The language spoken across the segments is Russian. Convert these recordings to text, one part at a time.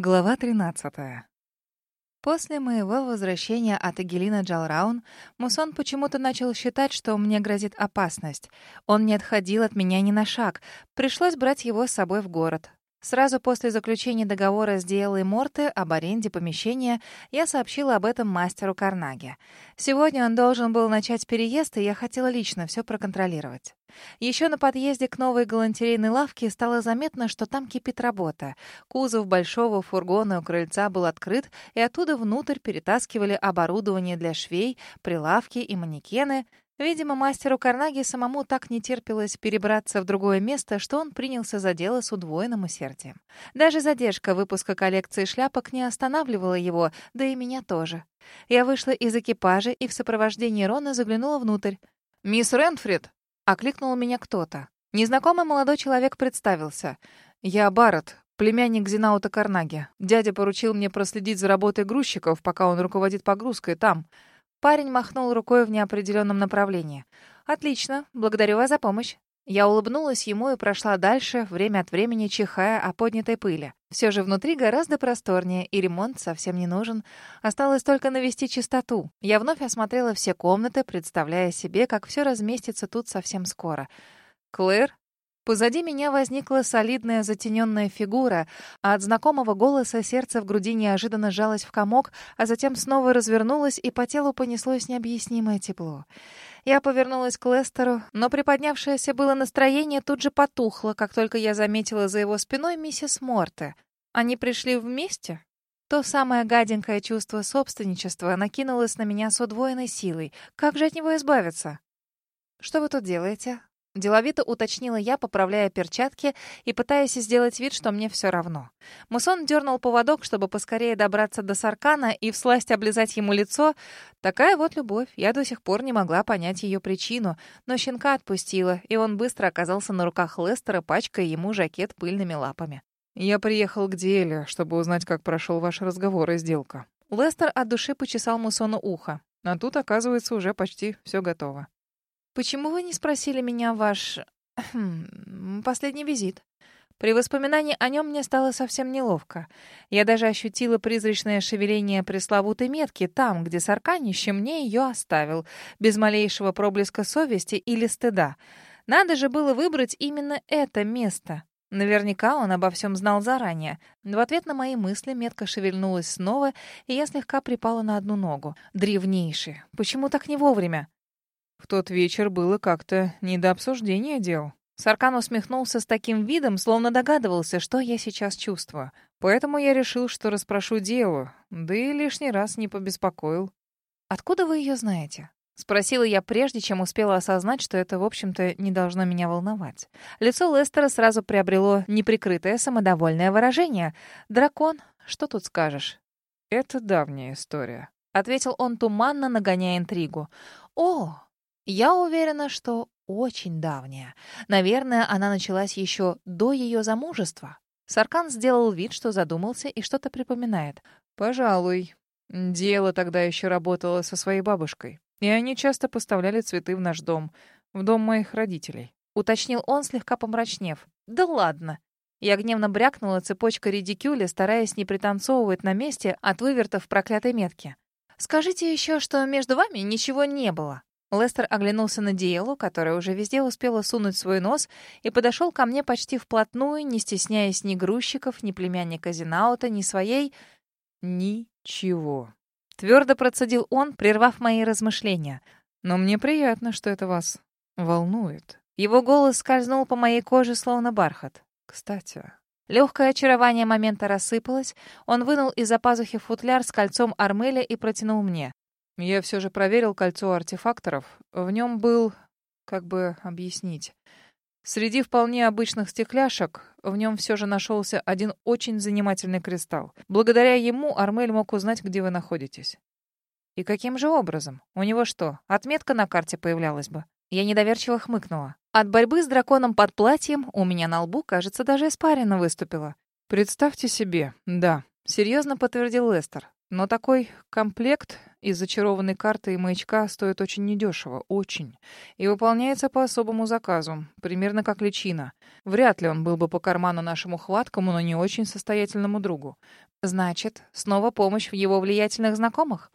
Глава 13. После моего возвращения от Эгелина Джалраун, Мусон почему-то начал считать, что мне грозит опасность. Он не отходил от меня ни на шаг. Пришлось брать его с собой в город. Сразу после заключения договора с Диэллой Морте об аренде помещения я сообщила об этом мастеру Карнаге. Сегодня он должен был начать переезд, и я хотела лично все проконтролировать. Еще на подъезде к новой галантерейной лавке стало заметно, что там кипит работа. Кузов большого фургона у крыльца был открыт, и оттуда внутрь перетаскивали оборудование для швей, прилавки и манекены — Видимо, мастеру Карнаги самому так не терпелось перебраться в другое место, что он принялся за дело с удвоенным усердием. Даже задержка выпуска коллекции шляпок не останавливала его, да и меня тоже. Я вышла из экипажа и в сопровождении Рона заглянула внутрь. «Мисс Ренфрид!» — окликнул меня кто-то. Незнакомый молодой человек представился. «Я Барретт, племянник Зинаута Карнаги. Дядя поручил мне проследить за работой грузчиков, пока он руководит погрузкой там». Парень махнул рукой в неопределенном направлении. «Отлично, благодарю вас за помощь». Я улыбнулась ему и прошла дальше, время от времени чихая о поднятой пыли. Все же внутри гораздо просторнее, и ремонт совсем не нужен. Осталось только навести чистоту. Я вновь осмотрела все комнаты, представляя себе, как все разместится тут совсем скоро. «Клэр?» Позади меня возникла солидная затененная фигура, а от знакомого голоса сердце в груди неожиданно сжалось в комок, а затем снова развернулось, и по телу понеслось необъяснимое тепло. Я повернулась к Лестеру, но приподнявшееся было настроение тут же потухло, как только я заметила за его спиной миссис Морте. Они пришли вместе? То самое гаденькое чувство собственничества накинулось на меня с удвоенной силой. Как же от него избавиться? «Что вы тут делаете?» Деловито уточнила я, поправляя перчатки и пытаясь сделать вид, что мне все равно. Мусон дернул поводок, чтобы поскорее добраться до Саркана и всласть облизать ему лицо. Такая вот любовь. Я до сих пор не могла понять ее причину, но щенка отпустила, и он быстро оказался на руках Лестера, пачкая ему жакет пыльными лапами. «Я приехал к Диэле, чтобы узнать, как прошел ваш разговор и сделка». Лестер от души почесал Мусону ухо. А тут, оказывается, уже почти все готово. «Почему вы не спросили меня ваш... Хм, последний визит?» При воспоминании о нем мне стало совсем неловко. Я даже ощутила призрачное шевеление пресловутой метки там, где Сарканище мне ее оставил, без малейшего проблеска совести или стыда. Надо же было выбрать именно это место. Наверняка он обо всем знал заранее. В ответ на мои мысли метка шевельнулась снова, и я слегка припала на одну ногу. Древнейший. Почему так не вовремя? В тот вечер было как-то не до обсуждения дел. Саркан усмехнулся с таким видом, словно догадывался, что я сейчас чувствую. Поэтому я решил, что расспрошу дело, да и лишний раз не побеспокоил. «Откуда вы ее знаете?» — спросила я прежде, чем успела осознать, что это, в общем-то, не должно меня волновать. Лицо Лестера сразу приобрело неприкрытое самодовольное выражение. «Дракон, что тут скажешь?» «Это давняя история», — ответил он туманно, нагоняя интригу. «О, я уверена, что очень давняя. Наверное, она началась еще до ее замужества. Саркан сделал вид, что задумался и что-то припоминает. «Пожалуй. Дело тогда еще работало со своей бабушкой. И они часто поставляли цветы в наш дом, в дом моих родителей», — уточнил он, слегка помрачнев. «Да ладно!» Я гневно брякнула цепочкой редикюля, стараясь не пританцовывать на месте от вывертов проклятой метки. «Скажите еще, что между вами ничего не было». Лестер оглянулся на Диэлу, которая уже везде успела сунуть свой нос, и подошел ко мне почти вплотную, не стесняясь ни грузчиков, ни племянника Зинаута, ни своей... Ничего. Твердо процедил он, прервав мои размышления. Но мне приятно, что это вас волнует. Его голос скользнул по моей коже, словно бархат. Кстати... Легкое очарование момента рассыпалось. Он вынул из-за пазухи футляр с кольцом Армеля и протянул мне. Я все же проверил кольцо артефакторов. В нем был, как бы объяснить, среди вполне обычных стекляшек в нем все же нашелся один очень занимательный кристалл. Благодаря ему Армель мог узнать, где вы находитесь. И каким же образом? У него что, отметка на карте появлялась бы? Я недоверчиво хмыкнула. От борьбы с драконом под платьем у меня на лбу, кажется, даже испарина выступила. Представьте себе, да, серьезно подтвердил Лестер. Но такой комплект из зачарованной карты и маячка стоит очень недешево, очень. И выполняется по особому заказу, примерно как личина. Вряд ли он был бы по карману нашему хваткому, но не очень состоятельному другу. Значит, снова помощь в его влиятельных знакомых?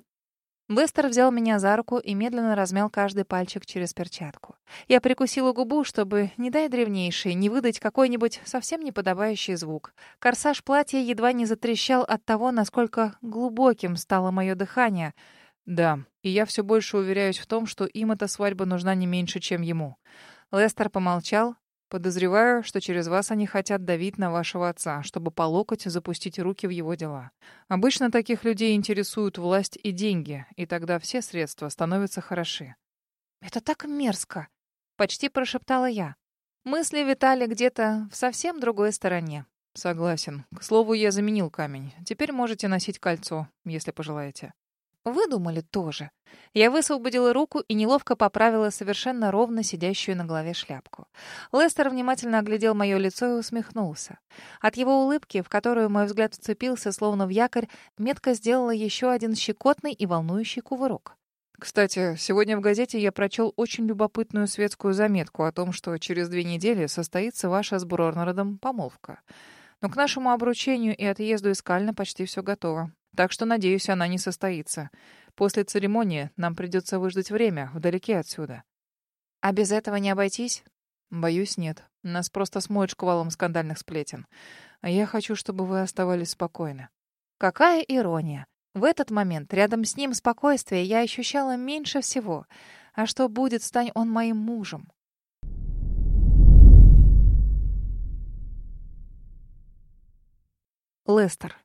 Лестер взял меня за руку и медленно размял каждый пальчик через перчатку. Я прикусила губу, чтобы, не дай древнейший, не выдать какой-нибудь совсем неподобающий звук. Корсаж платья едва не затрещал от того, насколько глубоким стало мое дыхание. Да, и я все больше уверяюсь в том, что им эта свадьба нужна не меньше, чем ему. Лестер помолчал, Подозреваю, что через вас они хотят давить на вашего отца, чтобы по локоть запустить руки в его дела. Обычно таких людей интересуют власть и деньги, и тогда все средства становятся хороши. «Это так мерзко!» — почти прошептала я. Мысли витали где-то в совсем другой стороне. «Согласен. К слову, я заменил камень. Теперь можете носить кольцо, если пожелаете». Выдумали тоже. Я высвободила руку и неловко поправила совершенно ровно сидящую на голове шляпку. Лестер внимательно оглядел мое лицо и усмехнулся. От его улыбки, в которую мой взгляд вцепился, словно в якорь, метко сделала еще один щекотный и волнующий кувырок. Кстати, сегодня в газете я прочел очень любопытную светскую заметку о том, что через две недели состоится ваша с Брорнеродом помолвка. Но к нашему обручению и отъезду из Кальна почти все готово. Так что, надеюсь, она не состоится. После церемонии нам придется выждать время, вдалеке отсюда. А без этого не обойтись? Боюсь, нет. Нас просто смоют шквалом скандальных сплетен. А я хочу, чтобы вы оставались спокойны. Какая ирония. В этот момент рядом с ним спокойствие я ощущала меньше всего. А что будет, стань он моим мужем? Лестер.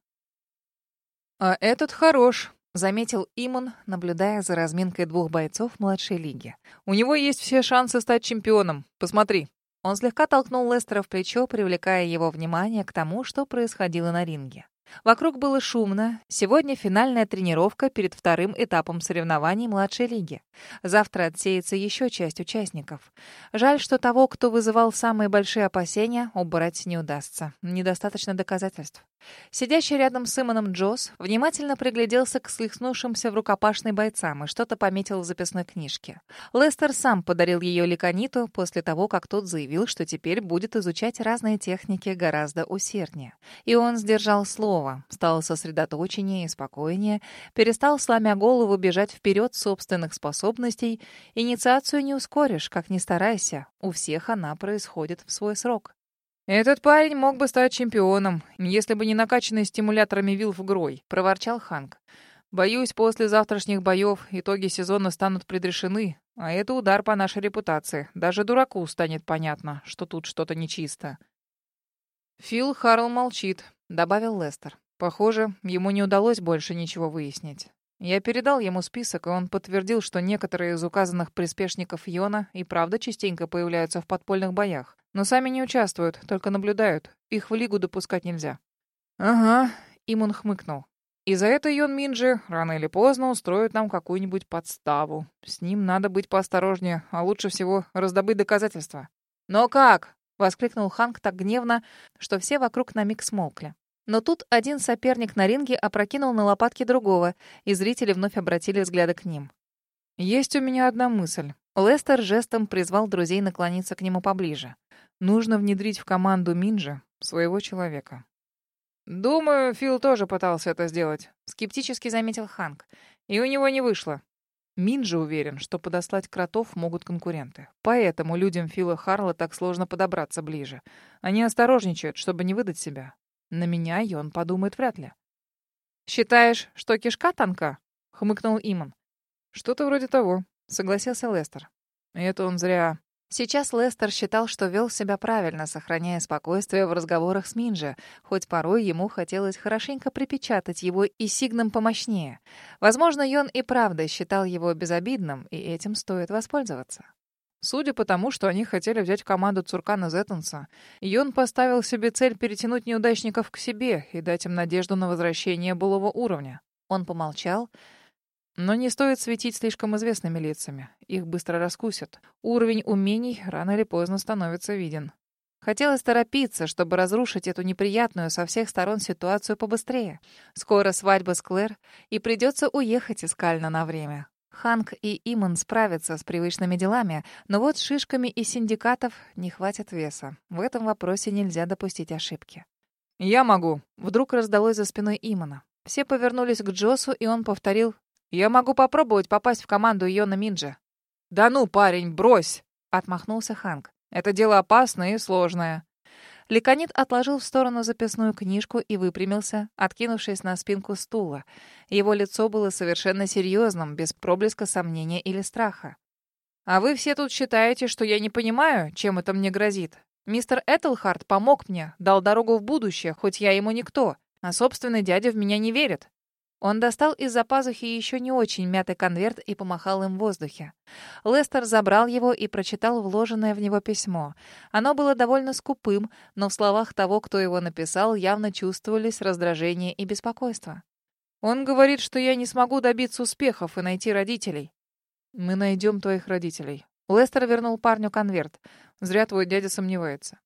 «А этот хорош», — заметил Имон, наблюдая за разминкой двух бойцов младшей лиги. «У него есть все шансы стать чемпионом. Посмотри». Он слегка толкнул Лестера в плечо, привлекая его внимание к тому, что происходило на ринге. Вокруг было шумно. Сегодня финальная тренировка перед вторым этапом соревнований младшей лиги. Завтра отсеется еще часть участников. Жаль, что того, кто вызывал самые большие опасения, убрать не удастся. Недостаточно доказательств. Сидящий рядом с Симоном Джосс внимательно пригляделся к слихнувшимся в рукопашной бойцам и что-то пометил в записной книжке. Лестер сам подарил ее Ликониту после того, как тот заявил, что теперь будет изучать разные техники гораздо усерднее. И он сдержал слово, стал сосредоточеннее и спокойнее, перестал, сломя голову, бежать вперед собственных способностей. Инициацию не ускоришь, как ни старайся. У всех она происходит в свой срок. «Этот парень мог бы стать чемпионом, если бы не накачанный стимуляторами Вилф Грой», — проворчал Ханк. «Боюсь, после завтрашних боев итоги сезона станут предрешены, а это удар по нашей репутации. Даже дураку станет понятно, что тут что-то нечисто». «Фил Харл молчит», — добавил Лестер. «Похоже, ему не удалось больше ничего выяснить. Я передал ему список, и он подтвердил, что некоторые из указанных приспешников Йона и правда частенько появляются в подпольных боях. Но сами не участвуют, только наблюдают. Их в лигу допускать нельзя. «Ага», — Имун хмыкнул. «И за это Йон Минджи рано или поздно устроит нам какую-нибудь подставу. С ним надо быть поосторожнее, а лучше всего раздобыть доказательства». «Но как?» — воскликнул Ханк так гневно, что все вокруг на миг смолкли. Но тут один соперник на ринге опрокинул на лопатки другого, и зрители вновь обратили взгляды к ним. «Есть у меня одна мысль». Лестер жестом призвал друзей наклониться к нему поближе. «Нужно внедрить в команду Минджа своего человека». «Думаю, Фил тоже пытался это сделать», — скептически заметил Ханк. «И у него не вышло. Минджа уверен, что подослать кротов могут конкуренты. Поэтому людям Фила Харла так сложно подобраться ближе. Они осторожничают, чтобы не выдать себя. На меня и он подумает вряд ли. «Считаешь, что кишка тонка?» — хмыкнул Иман. «Что-то вроде того», — согласился Лестер. Это он зря. Сейчас Лестер считал, что вел себя правильно, сохраняя спокойствие в разговорах с Минджи, хоть порой ему хотелось хорошенько припечатать его и сигном помощнее. Возможно, Йон и правда считал его безобидным, и этим стоит воспользоваться. Судя по тому, что они хотели взять команду Цуркана Зеттенса, Йон поставил себе цель перетянуть неудачников к себе и дать им надежду на возвращение былого уровня. Он помолчал. Но не стоит светить слишком известными лицами. Их быстро раскусят. Уровень умений рано или поздно становится виден. Хотелось торопиться, чтобы разрушить эту неприятную со всех сторон ситуацию побыстрее. Скоро свадьба с Клэр, и придется уехать из Кальна на время. Ханк и Иман справятся с привычными делами, но вот шишками из синдикатов не хватит веса. В этом вопросе нельзя допустить ошибки. «Я могу», — вдруг раздалось за спиной Имана. Все повернулись к Джосу, и он повторил «Я могу попробовать попасть в команду Йона Минджа». «Да ну, парень, брось!» — отмахнулся Ханк. «Это дело опасное и сложное». Леконит отложил в сторону записную книжку и выпрямился, откинувшись на спинку стула. Его лицо было совершенно серьезным, без проблеска сомнения или страха. «А вы все тут считаете, что я не понимаю, чем это мне грозит? Мистер Этельхард помог мне, дал дорогу в будущее, хоть я ему никто, а собственный дядя в меня не верит. Он достал из-за пазухи еще не очень мятый конверт и помахал им в воздухе. Лестер забрал его и прочитал вложенное в него письмо. Оно было довольно скупым, но в словах того, кто его написал, явно чувствовались раздражение и беспокойство. «Он говорит, что я не смогу добиться успехов и найти родителей». «Мы найдем твоих родителей». Лестер вернул парню конверт. «Зря твой дядя сомневается».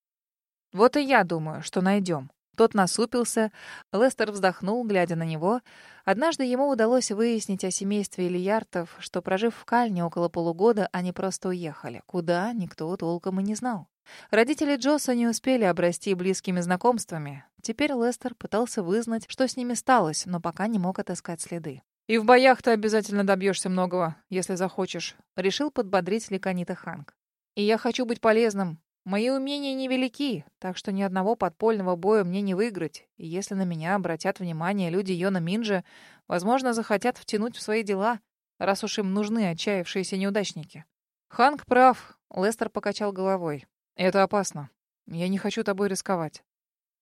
«Вот и я думаю, что найдем». Тот насупился. Лестер вздохнул, глядя на него. Однажды ему удалось выяснить о семействе Ильяртов, что, прожив в Кальне около полугода, они просто уехали. Куда, никто толком и не знал. Родители Джоса не успели обрасти близкими знакомствами. Теперь Лестер пытался вызнать, что с ними сталось, но пока не мог отыскать следы. «И в боях ты обязательно добьешься многого, если захочешь», — решил подбодрить Леканита Ханк. «И я хочу быть полезным. Мои умения невелики, так что ни одного подпольного боя мне не выиграть. И если на меня обратят внимание люди Йона Минджа, возможно, захотят втянуть в свои дела, раз уж им нужны отчаявшиеся неудачники. Ханк прав, Лестер покачал головой. Это опасно. Я не хочу тобой рисковать.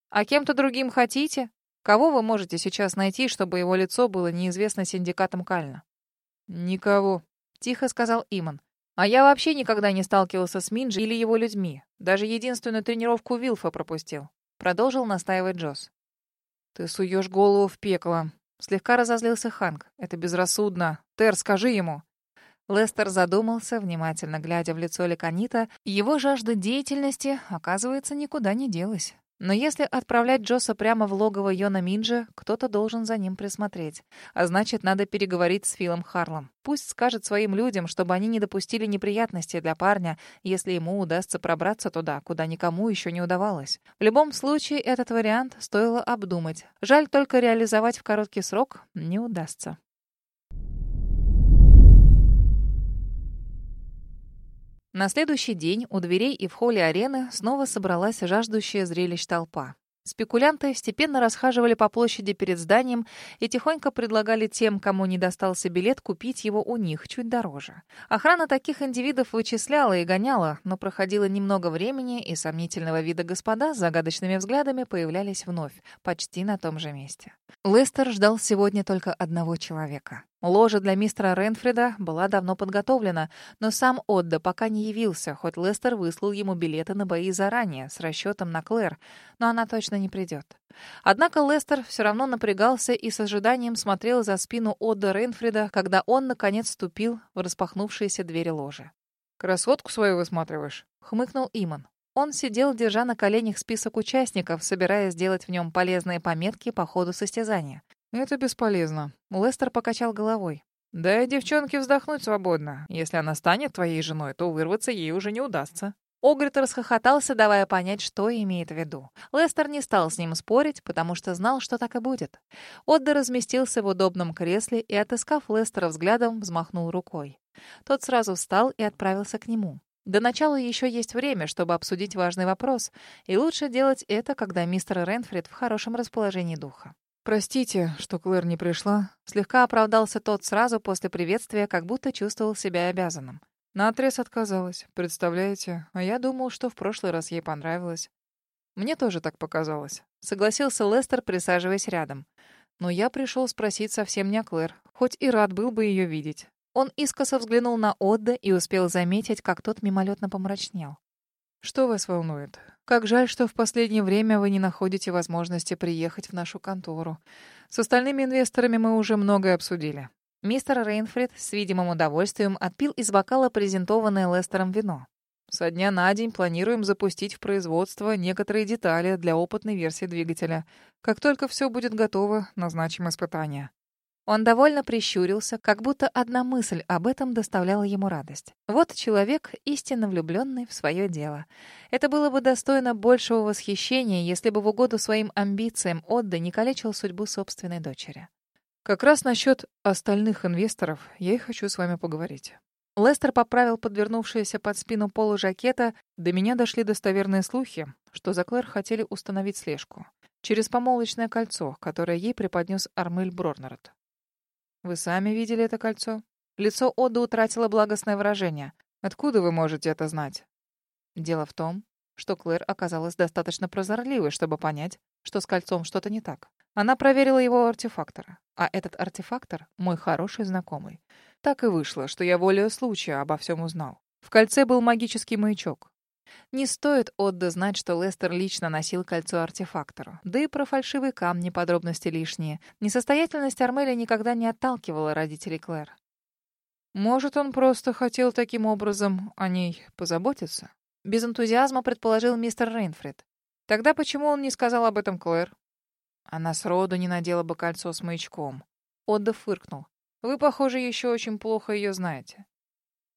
А кем-то другим хотите? Кого вы можете сейчас найти, чтобы его лицо было неизвестно синдикатом Кальна? Никого, тихо сказал Иман. А я вообще никогда не сталкивался с Минджи или его людьми. Даже единственную тренировку Вилфа пропустил. Продолжил настаивать Джосс. «Ты суешь голову в пекло», — слегка разозлился Ханк. «Это безрассудно. Тер, скажи ему». Лестер задумался, внимательно глядя в лицо Леканита. Его жажда деятельности, оказывается, никуда не делась. Но если отправлять Джоса прямо в логово Йона Минджи, кто-то должен за ним присмотреть. А значит, надо переговорить с Филом Харлом. Пусть скажет своим людям, чтобы они не допустили неприятностей для парня, если ему удастся пробраться туда, куда никому еще не удавалось. В любом случае, этот вариант стоило обдумать. Жаль только реализовать в короткий срок не удастся. На следующий день у дверей и в холле арены снова собралась жаждущая зрелищ толпа. Спекулянты степенно расхаживали по площади перед зданием и тихонько предлагали тем, кому не достался билет, купить его у них чуть дороже. Охрана таких индивидов вычисляла и гоняла, но проходило немного времени, и сомнительного вида господа с загадочными взглядами появлялись вновь, почти на том же месте. Лестер ждал сегодня только одного человека. Ложа для мистера Ренфрида была давно подготовлена, но сам Отда пока не явился, хоть Лестер выслал ему билеты на бои заранее, с расчетом на Клэр, но она точно не придет. Однако Лестер все равно напрягался и с ожиданием смотрел за спину Отда Ренфрида, когда он, наконец, вступил в распахнувшиеся двери ложи. «Красотку свою высматриваешь?» — хмыкнул Иман. Он сидел, держа на коленях список участников, собираясь сделать в нем полезные пометки по ходу состязания. «Это бесполезно». Лестер покачал головой. «Дай девчонке вздохнуть свободно. Если она станет твоей женой, то вырваться ей уже не удастся». Огрит расхохотался, давая понять, что имеет в виду. Лестер не стал с ним спорить, потому что знал, что так и будет. Отда разместился в удобном кресле и, отыскав Лестера взглядом, взмахнул рукой. Тот сразу встал и отправился к нему. До начала еще есть время, чтобы обсудить важный вопрос, и лучше делать это, когда мистер Ренфрид в хорошем расположении духа. «Простите, что Клэр не пришла». Слегка оправдался тот сразу после приветствия, как будто чувствовал себя обязанным. Наотрез отказалась, представляете? А я думал, что в прошлый раз ей понравилось. Мне тоже так показалось. Согласился Лестер, присаживаясь рядом. Но я пришел спросить совсем не о Клэр, хоть и рад был бы ее видеть. Он искоса взглянул на Отда и успел заметить, как тот мимолетно помрачнел. «Что вас волнует? Как жаль, что в последнее время вы не находите возможности приехать в нашу контору. С остальными инвесторами мы уже многое обсудили. Мистер Рейнфрид с видимым удовольствием отпил из бокала презентованное Лестером вино. Со дня на день планируем запустить в производство некоторые детали для опытной версии двигателя. Как только все будет готово, назначим испытания. Он довольно прищурился, как будто одна мысль об этом доставляла ему радость. Вот человек, истинно влюбленный в свое дело. Это было бы достойно большего восхищения, если бы в угоду своим амбициям Отда не калечил судьбу собственной дочери. Как раз насчет остальных инвесторов я и хочу с вами поговорить. Лестер поправил подвернувшееся под спину полу жакета. До меня дошли достоверные слухи, что за Клэр хотели установить слежку через помолвочное кольцо, которое ей преподнес Армель Брорнерот. Вы сами видели это кольцо? Лицо Оды утратило благостное выражение. Откуда вы можете это знать? Дело в том, что Клэр оказалась достаточно прозорливой, чтобы понять, что с кольцом что-то не так. Она проверила его артефактора, а этот артефактор — мой хороший знакомый. Так и вышло, что я волею случая обо всем узнал. В кольце был магический маячок. Не стоит Отда знать, что Лестер лично носил кольцо артефактору. Да и про фальшивые камни подробности лишние. Несостоятельность Армеля никогда не отталкивала родителей Клэр. Может, он просто хотел таким образом о ней позаботиться? Без энтузиазма предположил мистер Рейнфрид. Тогда почему он не сказал об этом Клэр? Она сроду не надела бы кольцо с маячком. Отда фыркнул. Вы, похоже, еще очень плохо ее знаете.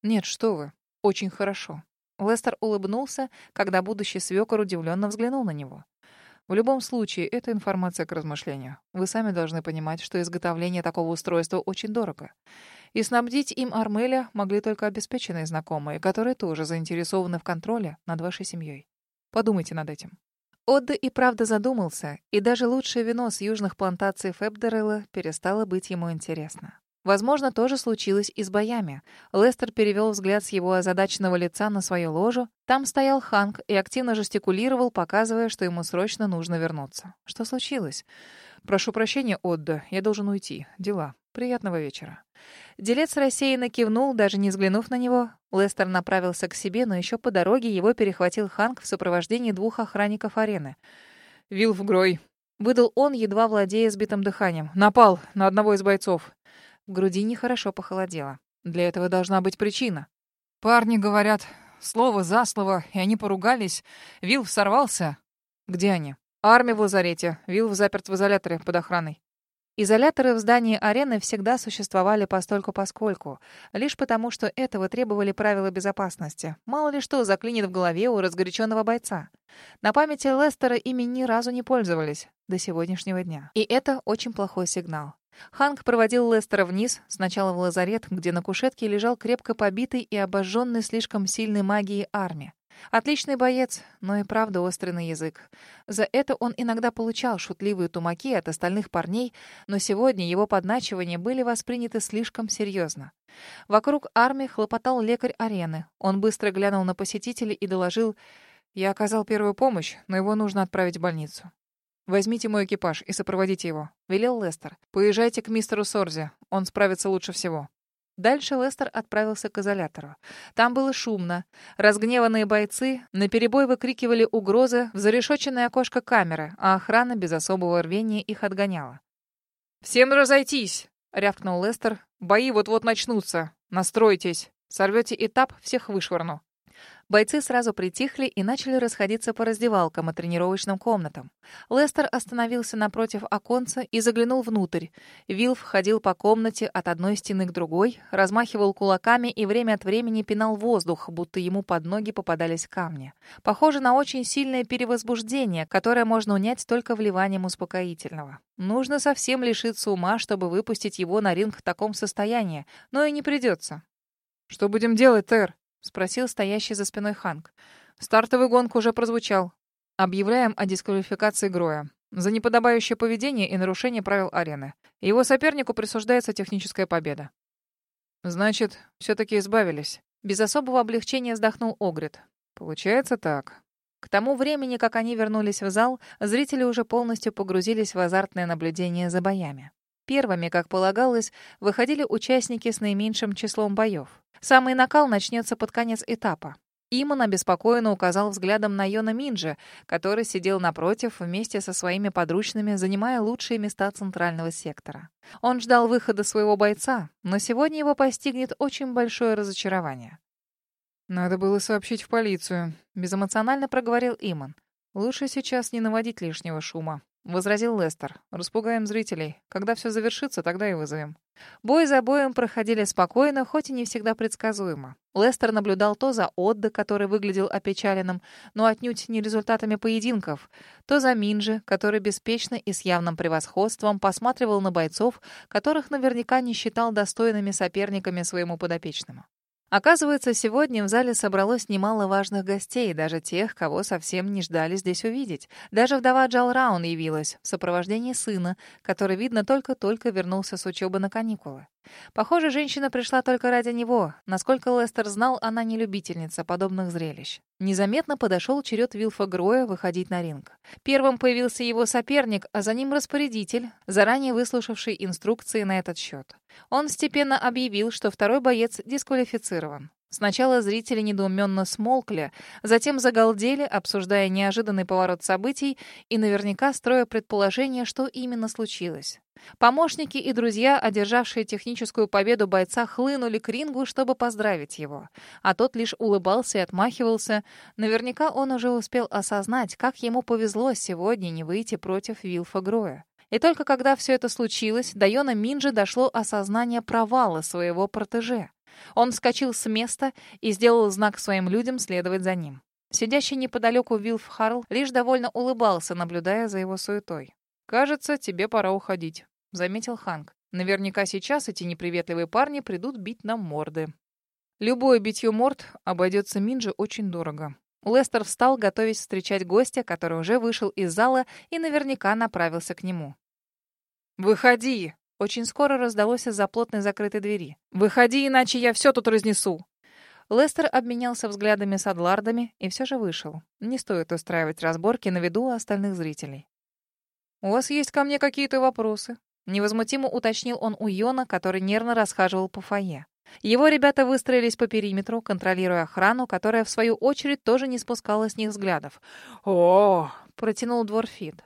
Нет, что вы. Очень хорошо. Лестер улыбнулся, когда будущий свекор удивленно взглянул на него. В любом случае, это информация к размышлению. Вы сами должны понимать, что изготовление такого устройства очень дорого. И снабдить им Армеля могли только обеспеченные знакомые, которые тоже заинтересованы в контроле над вашей семьей. Подумайте над этим. Отда и правда задумался, и даже лучшее вино с южных плантаций Фебдерелла перестало быть ему интересно. Возможно, тоже случилось и с боями. Лестер перевел взгляд с его озадаченного лица на свою ложу. Там стоял Ханк и активно жестикулировал, показывая, что ему срочно нужно вернуться. Что случилось? «Прошу прощения, Отда, я должен уйти. Дела. Приятного вечера». Делец рассеянно кивнул, даже не взглянув на него. Лестер направился к себе, но еще по дороге его перехватил Ханк в сопровождении двух охранников арены. «Вилф Грой», — выдал он, едва владея сбитым дыханием. «Напал на одного из бойцов. В груди нехорошо похолодело. Для этого должна быть причина. Парни говорят слово за слово, и они поругались. Вилв сорвался. Где они? Армия в лазарете. Вилв заперт в изоляторе под охраной. Изоляторы в здании арены всегда существовали постольку-поскольку, лишь потому, что этого требовали правила безопасности. Мало ли что заклинит в голове у разгоряченного бойца. На памяти Лестера ими ни разу не пользовались до сегодняшнего дня. И это очень плохой сигнал. Ханк проводил Лестера вниз, сначала в лазарет, где на кушетке лежал крепко побитый и обожженный слишком сильной магией армии. Отличный боец, но и правда острый на язык. За это он иногда получал шутливые тумаки от остальных парней, но сегодня его подначивания были восприняты слишком серьезно. Вокруг армии хлопотал лекарь арены. Он быстро глянул на посетителей и доложил, «Я оказал первую помощь, но его нужно отправить в больницу. «Возьмите мой экипаж и сопроводите его», — велел Лестер. «Поезжайте к мистеру Сорзе, он справится лучше всего». Дальше Лестер отправился к изолятору. Там было шумно. Разгневанные бойцы наперебой выкрикивали угрозы в зарешоченное окошко камеры, а охрана без особого рвения их отгоняла. «Всем разойтись!» — рявкнул Лестер. «Бои вот-вот начнутся. Настройтесь. Сорвете этап, всех вышвырну». Бойцы сразу притихли и начали расходиться по раздевалкам и тренировочным комнатам. Лестер остановился напротив оконца и заглянул внутрь. Вилф ходил по комнате от одной стены к другой, размахивал кулаками и время от времени пинал воздух, будто ему под ноги попадались камни. Похоже на очень сильное перевозбуждение, которое можно унять только вливанием успокоительного. Нужно совсем лишиться ума, чтобы выпустить его на ринг в таком состоянии, но и не придется. «Что будем делать, Тер?» — спросил стоящий за спиной Ханк. «Стартовый гонг уже прозвучал. Объявляем о дисквалификации Гроя. За неподобающее поведение и нарушение правил арены. Его сопернику присуждается техническая победа». «Значит, все-таки избавились». Без особого облегчения вздохнул Огрид. «Получается так». К тому времени, как они вернулись в зал, зрители уже полностью погрузились в азартное наблюдение за боями. Первыми, как полагалось, выходили участники с наименьшим числом боев. Самый накал начнется под конец этапа. Иман обеспокоенно указал взглядом на Йона Минджи, который сидел напротив вместе со своими подручными, занимая лучшие места центрального сектора. Он ждал выхода своего бойца, но сегодня его постигнет очень большое разочарование. «Надо было сообщить в полицию», — безэмоционально проговорил Иман. «Лучше сейчас не наводить лишнего шума. — возразил Лестер. «Распугаем зрителей. Когда все завершится, тогда и вызовем». Бой за боем проходили спокойно, хоть и не всегда предсказуемо. Лестер наблюдал то за Отдо, который выглядел опечаленным, но отнюдь не результатами поединков, то за Минджи, который беспечно и с явным превосходством посматривал на бойцов, которых наверняка не считал достойными соперниками своему подопечному. Оказывается, сегодня в зале собралось немало важных гостей, даже тех, кого совсем не ждали здесь увидеть. Даже вдова Джал Раун явилась в сопровождении сына, который, видно, только-только вернулся с учебы на каникулы. Похоже, женщина пришла только ради него. Насколько Лестер знал, она не любительница подобных зрелищ. Незаметно подошел черед Вилфа Гроя выходить на ринг. Первым появился его соперник, а за ним распорядитель, заранее выслушавший инструкции на этот счет. Он степенно объявил, что второй боец дисквалифицирован. Сначала зрители недоуменно смолкли, затем загалдели, обсуждая неожиданный поворот событий и наверняка строя предположение, что именно случилось. Помощники и друзья, одержавшие техническую победу бойца, хлынули к рингу, чтобы поздравить его. А тот лишь улыбался и отмахивался. Наверняка он уже успел осознать, как ему повезло сегодня не выйти против Вилфа Гроя. И только когда все это случилось, до Йона Минджи дошло осознание провала своего протеже. Он вскочил с места и сделал знак своим людям следовать за ним. Сидящий неподалеку Вилф Харл лишь довольно улыбался, наблюдая за его суетой. «Кажется, тебе пора уходить», — заметил Ханк. «Наверняка сейчас эти неприветливые парни придут бить нам морды». Любое битье морд обойдется Минже очень дорого. Лестер встал, готовясь встречать гостя, который уже вышел из зала и наверняка направился к нему. «Выходи!» Очень скоро раздалось из-за плотной закрытой двери. «Выходи, иначе я все тут разнесу!» Лестер обменялся взглядами с Адлардами и все же вышел. Не стоит устраивать разборки на виду у остальных зрителей. «У вас есть ко мне какие-то вопросы?» Невозмутимо уточнил он у Йона, который нервно расхаживал по фойе. Его ребята выстроились по периметру, контролируя охрану, которая, в свою очередь, тоже не спускала с них взглядов. «О!» — протянул Дворфит.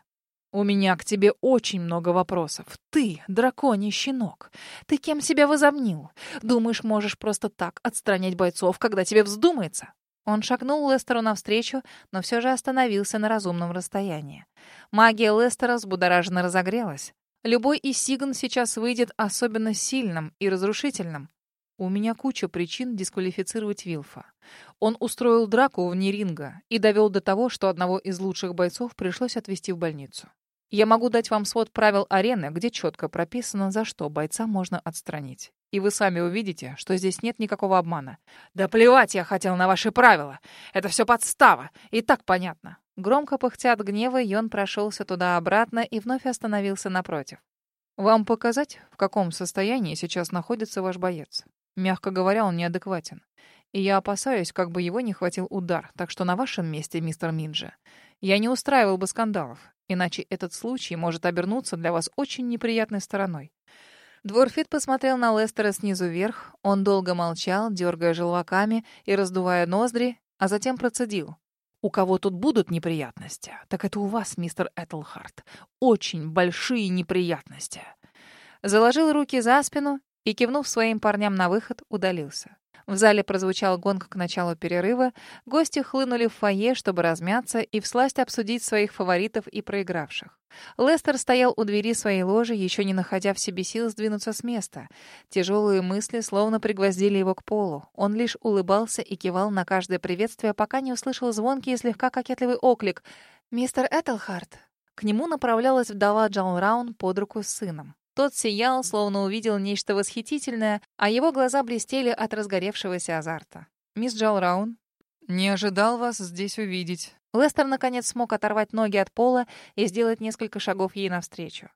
«У меня к тебе очень много вопросов. Ты — драконий щенок. Ты кем себя возомнил? Думаешь, можешь просто так отстранять бойцов, когда тебе вздумается?» Он шагнул Лестеру навстречу, но все же остановился на разумном расстоянии. Магия Лестера взбудораженно разогрелась. Любой из Сиган сейчас выйдет особенно сильным и разрушительным. У меня куча причин дисквалифицировать Вилфа. Он устроил драку вне ринга и довел до того, что одного из лучших бойцов пришлось отвезти в больницу. Я могу дать вам свод правил арены, где четко прописано, за что бойца можно отстранить. И вы сами увидите, что здесь нет никакого обмана. Да плевать я хотел на ваши правила. Это все подстава. И так понятно. Громко пыхтя от гнева, Йон прошелся туда-обратно и вновь остановился напротив. Вам показать, в каком состоянии сейчас находится ваш боец? Мягко говоря, он неадекватен. И я опасаюсь, как бы его не хватил удар, так что на вашем месте, мистер Минджи, я не устраивал бы скандалов. Иначе этот случай может обернуться для вас очень неприятной стороной. Дворфит посмотрел на Лестера снизу вверх. Он долго молчал, дергая желваками и раздувая ноздри, а затем процедил. «У кого тут будут неприятности, так это у вас, мистер Этлхарт. Очень большие неприятности». Заложил руки за спину и, кивнув своим парням на выход, удалился. В зале прозвучал гонг к началу перерыва. Гости хлынули в фойе, чтобы размяться и всласть обсудить своих фаворитов и проигравших. Лестер стоял у двери своей ложи, еще не находя в себе сил сдвинуться с места. Тяжелые мысли словно пригвоздили его к полу. Он лишь улыбался и кивал на каждое приветствие, пока не услышал звонкий и слегка кокетливый оклик. «Мистер Этельхарт!» К нему направлялась вдова Джон Раун под руку с сыном. Тот сиял, словно увидел нечто восхитительное, а его глаза блестели от разгоревшегося азарта. «Мисс Джалраун, не ожидал вас здесь увидеть». Лестер, наконец, смог оторвать ноги от пола и сделать несколько шагов ей навстречу.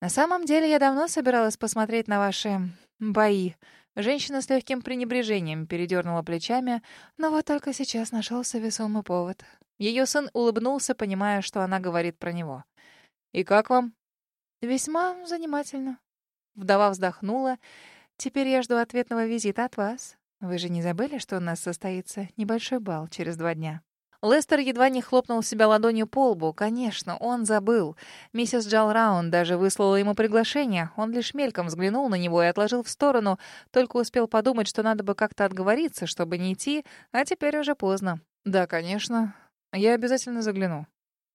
«На самом деле, я давно собиралась посмотреть на ваши... бои». Женщина с легким пренебрежением передернула плечами, но вот только сейчас нашелся весомый повод. Ее сын улыбнулся, понимая, что она говорит про него. «И как вам?» «Весьма занимательно». Вдова вздохнула. «Теперь я жду ответного визита от вас. Вы же не забыли, что у нас состоится небольшой бал через два дня?» Лестер едва не хлопнул себя ладонью по лбу. Конечно, он забыл. Миссис Джалраун даже выслала ему приглашение. Он лишь мельком взглянул на него и отложил в сторону. Только успел подумать, что надо бы как-то отговориться, чтобы не идти, а теперь уже поздно. «Да, конечно. Я обязательно загляну».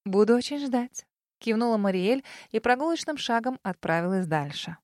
«Буду очень ждать», — кивнула Мариэль и прогулочным шагом отправилась дальше.